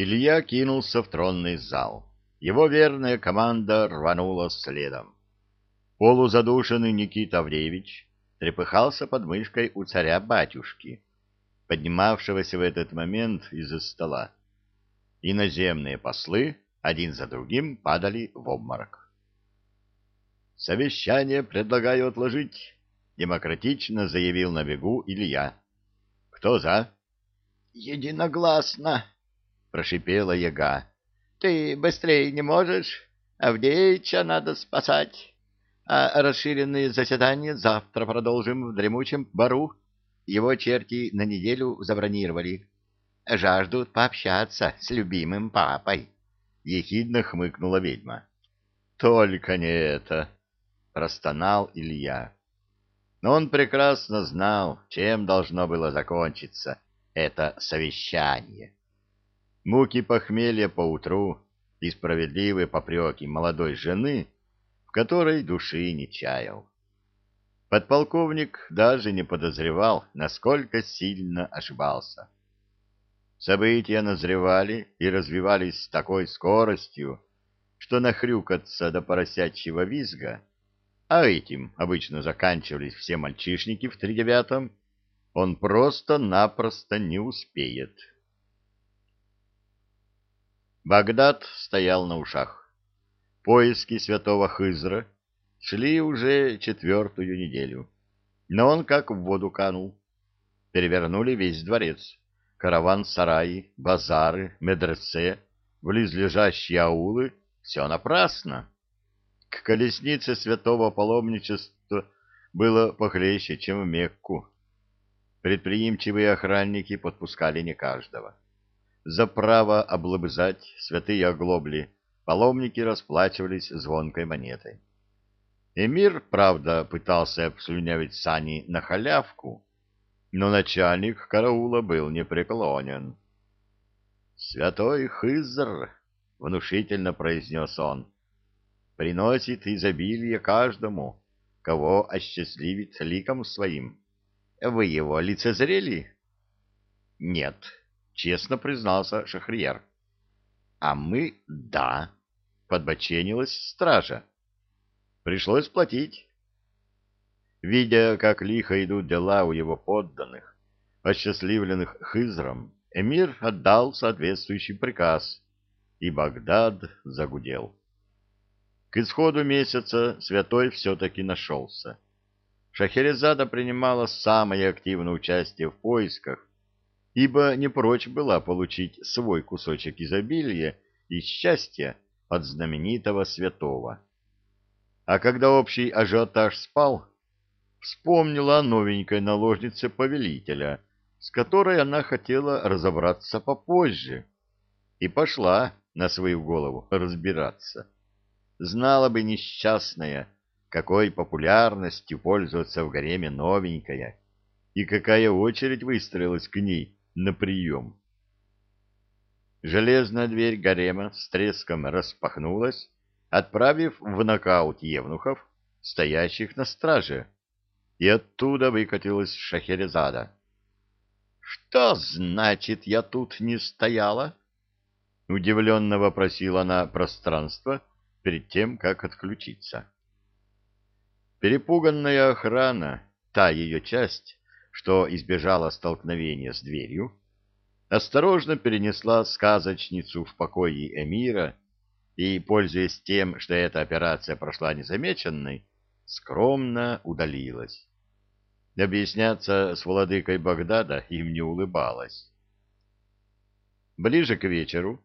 Илья кинулся в тронный зал. Его верная команда рванула следом. Полузадушенный Никита Авдеевич трепыхался под мышкой у царя-батюшки, поднимавшегося в этот момент из-за стола. Иноземные послы один за другим падали в обморок. «Совещание предлагаю отложить», — демократично заявил на бегу Илья. «Кто за?» «Единогласно», — прошипела яга. «Ты быстрее не можешь? Авдеича надо спасать. А расширенные заседания завтра продолжим в дремучем бару. Его черти на неделю забронировали. Жаждут пообщаться с любимым папой». Ехидно хмыкнула ведьма. «Только не это!» — простонал Илья. Но он прекрасно знал, чем должно было закончиться это совещание. Муки похмелья поутру и справедливые попреки молодой жены, в которой души не чаял. Подполковник даже не подозревал, насколько сильно ошибался. События назревали и развивались с такой скоростью, что нахрюкаться до поросячьего визга, а этим обычно заканчивались все мальчишники в тридевятом, он просто-напросто не успеет. Багдад стоял на ушах. Поиски святого Хызра шли уже четвертую неделю, но он как в воду канул. Перевернули весь дворец караван-сараи, базары, медресе, близлежащие аулы — все напрасно. К колеснице святого паломничества было похлеще, чем в Мекку. Предприимчивые охранники подпускали не каждого. За право облобызать святые оглобли паломники расплачивались звонкой монетой. Эмир, правда, пытался обслюнявить сани на халявку, но начальник караула был непреклонен. «Святой Хызр», — внушительно произнес он, — «приносит изобилие каждому, кого осчастливит ликом своим. Вы его лицезрели?» «Нет», — честно признался Шахриер. «А мы — да», — подбоченилась стража. «Пришлось платить». Видя, как лихо идут дела у его подданных, осчастливленных Хызром, эмир отдал соответствующий приказ, и Багдад загудел. К исходу месяца святой все-таки нашелся. Шахерезада принимала самое активное участие в поисках, ибо не прочь была получить свой кусочек изобилия и счастья от знаменитого святого. А когда общий ажиотаж спал, вспомнила о новенькой наложнице повелителя, с которой она хотела разобраться попозже, и пошла на свою голову разбираться. Знала бы несчастная, какой популярностью пользуется в гареме новенькая, и какая очередь выстроилась к ней на прием. Железная дверь гарема с треском распахнулась, отправив в нокаут евнухов, стоящих на страже и оттуда выкатилась Шахерезада. — Что значит, я тут не стояла? — удивленно вопросила она пространство перед тем, как отключиться. Перепуганная охрана, та ее часть, что избежала столкновения с дверью, осторожно перенесла сказочницу в покое эмира и, пользуясь тем, что эта операция прошла незамеченной, скромно удалилась. Объясняться с владыкой Багдада им не улыбалось. Ближе к вечеру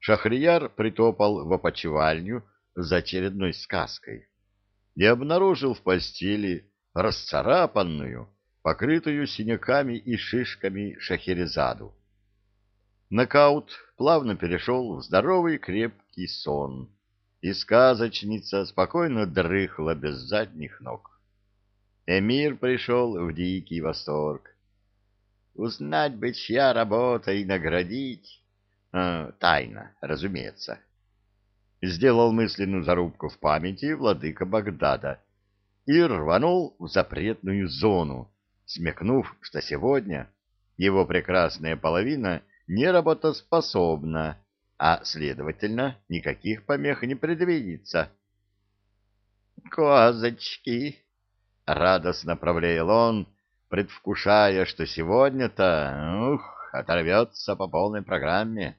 Шахрияр притопал в опочивальню за очередной сказкой и обнаружил в постели расцарапанную, покрытую синяками и шишками Шахерезаду. Нокаут плавно перешел в здоровый крепкий сон, и сказочница спокойно дрыхла без задних ног. Эмир пришел в дикий восторг. Узнать бы, чья работа и наградить. А, тайна, разумеется. Сделал мысленную зарубку в памяти владыка Багдада и рванул в запретную зону, смекнув, что сегодня его прекрасная половина неработоспособна, а, следовательно, никаких помех не предвидится. «Козочки!» — радостно проблеял он, предвкушая, что сегодня-то, ух, оторвется по полной программе.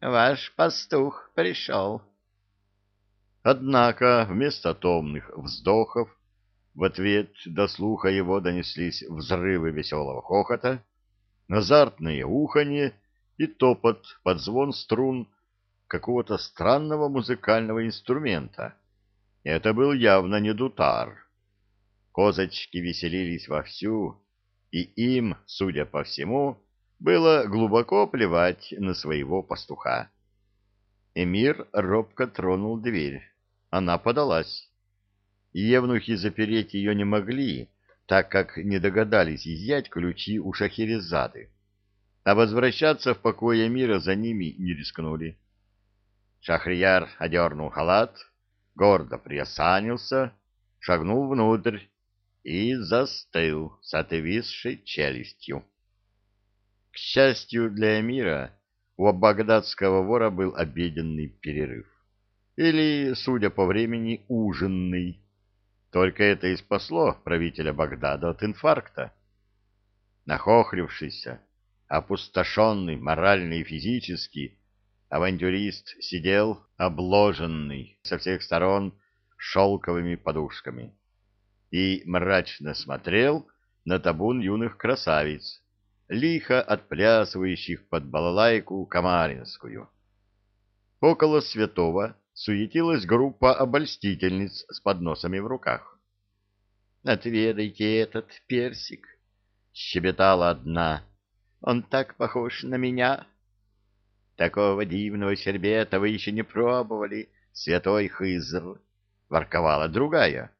«Ваш пастух пришел». Однако вместо томных вздохов в ответ до слуха его донеслись взрывы веселого хохота, азартное уханье и топот под звон струн какого-то странного музыкального инструмента. Это был явно не дутар. Козочки веселились вовсю, и им, судя по всему, было глубоко плевать на своего пастуха. Эмир робко тронул дверь. Она подалась. Евнухи запереть ее не могли, так как не догадались изъять ключи у Шахерезады. А возвращаться в покое мира за ними не рискнули. Шахрияр одернул халат, гордо приосанился, шагнул внутрь и застыл с отвисшей челюстью. К счастью для Эмира, у багдадского вора был обеденный перерыв. Или, судя по времени, ужинный. Только это и спасло правителя Багдада от инфаркта. Нахохлившийся, опустошенный морально и физически, авантюрист сидел обложенный со всех сторон шелковыми подушками и мрачно смотрел на табун юных красавиц, лихо отплясывающих под балалайку камаринскую. Около святого суетилась группа обольстительниц с подносами в руках. «Отведайте этот персик», — щебетала одна. «Он так похож на меня». «Такого дивного щербета вы еще не пробовали, святой Хызр», — ворковала другая.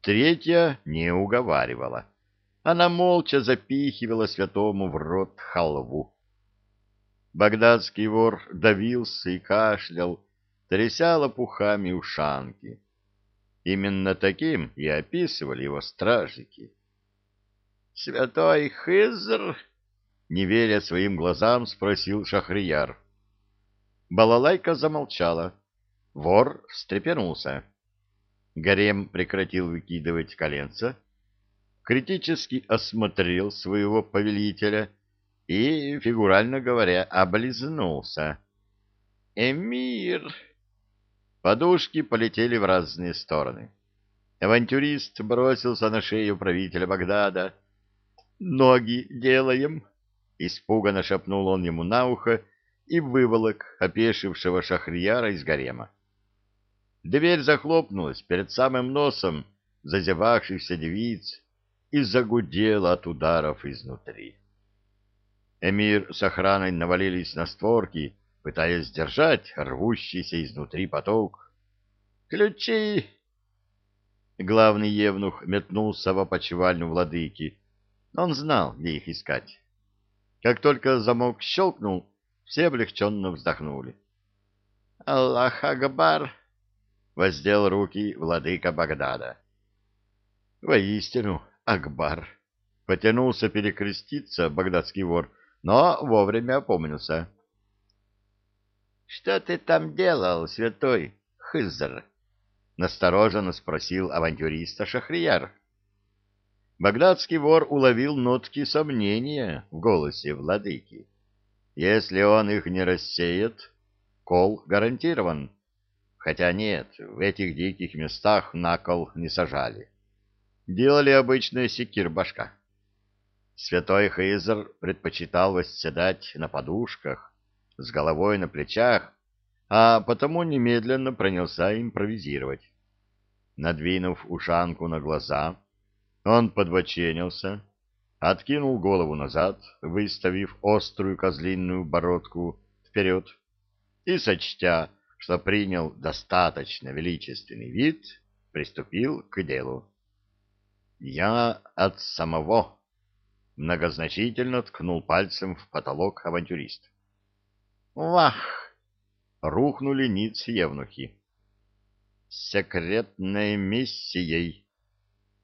Третья не уговаривала. Она молча запихивала святому в рот халву. Багдадский вор давился и кашлял, тряся лопухами ушанки. Именно таким и описывали его стражники. «Святой Хызр?» — не веря своим глазам, спросил Шахрияр. Балалайка замолчала. Вор встрепенулся. Гарем прекратил выкидывать коленца, критически осмотрел своего повелителя и, фигурально говоря, облизнулся. «Эмир!» Подушки полетели в разные стороны. Авантюрист бросился на шею правителя Багдада. «Ноги делаем!» — испуганно шепнул он ему на ухо и выволок опешившего шахрияра из гарема. Дверь захлопнулась перед самым носом зазевавшихся девиц и загудела от ударов изнутри. Эмир с охраной навалились на створки, пытаясь сдержать рвущийся изнутри поток. «Ключи!» Главный евнух метнулся в опочивальню владыки. Он знал, где их искать. Как только замок щелкнул, все облегченно вздохнули. «Аллах Акбар!» — воздел руки владыка Багдада. «Воистину, Акбар!» — потянулся перекреститься багдадский вор, но вовремя опомнился. Что ты там делал, святой Хызр? Настороженно спросил авантюриста Шахрияр. Багдадский вор уловил нотки сомнения в голосе владыки. Если он их не рассеет, кол гарантирован. Хотя нет, в этих диких местах на кол не сажали. Делали обычная секир-башка. Святой Хейзер предпочитал восседать на подушках, с головой на плечах, а потому немедленно принялся импровизировать. Надвинув ушанку на глаза, он подбоченился, откинул голову назад, выставив острую козлиную бородку вперед, и, сочтя, что принял достаточно величественный вид, приступил к делу. «Я от самого...» Многозначительно ткнул пальцем в потолок авантюрист. Вах! Рухнули ниц евнухи. Секретной миссией.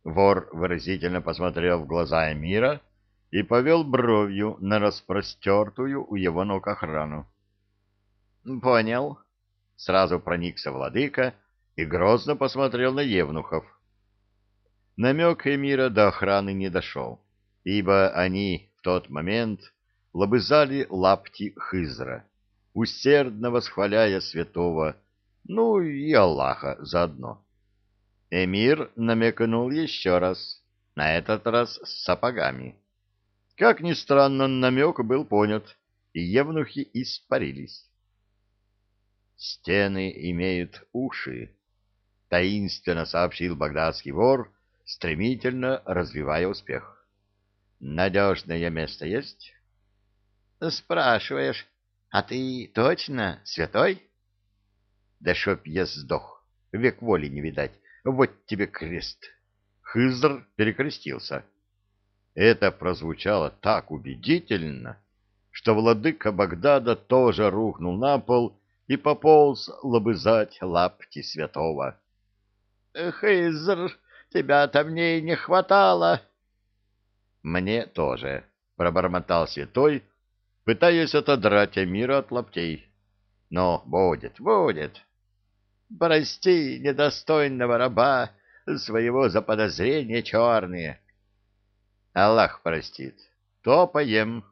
Вор выразительно посмотрел в глаза Эмира и повел бровью на распростертую у его ног охрану. — Понял. Сразу проникся владыка и грозно посмотрел на Евнухов. Намек эмира до охраны не дошел, ибо они в тот момент лобызали лапти Хызра, усердно восхваляя святого, ну и Аллаха заодно. Эмир намекнул еще раз, на этот раз с сапогами. Как ни странно, намек был понят, и евнухи испарились. «Стены имеют уши», — таинственно сообщил багдадский вор, стремительно развивая успех. «Надежное место есть?» «Спрашиваешь, а ты точно святой?» «Да чтоб я сдох, век воли не видать, вот тебе крест!» Хызр перекрестился. Это прозвучало так убедительно, что владыка Багдада тоже рухнул на пол и пополз лобызать лапти святого. — Хызр, тебя-то мне не хватало. — Мне тоже, — пробормотал святой, пытаясь отодрать Амира от лаптей. — Но будет, будет. — Прости, недостойного раба, своего заподозрения черные. Аллах простит. То поем.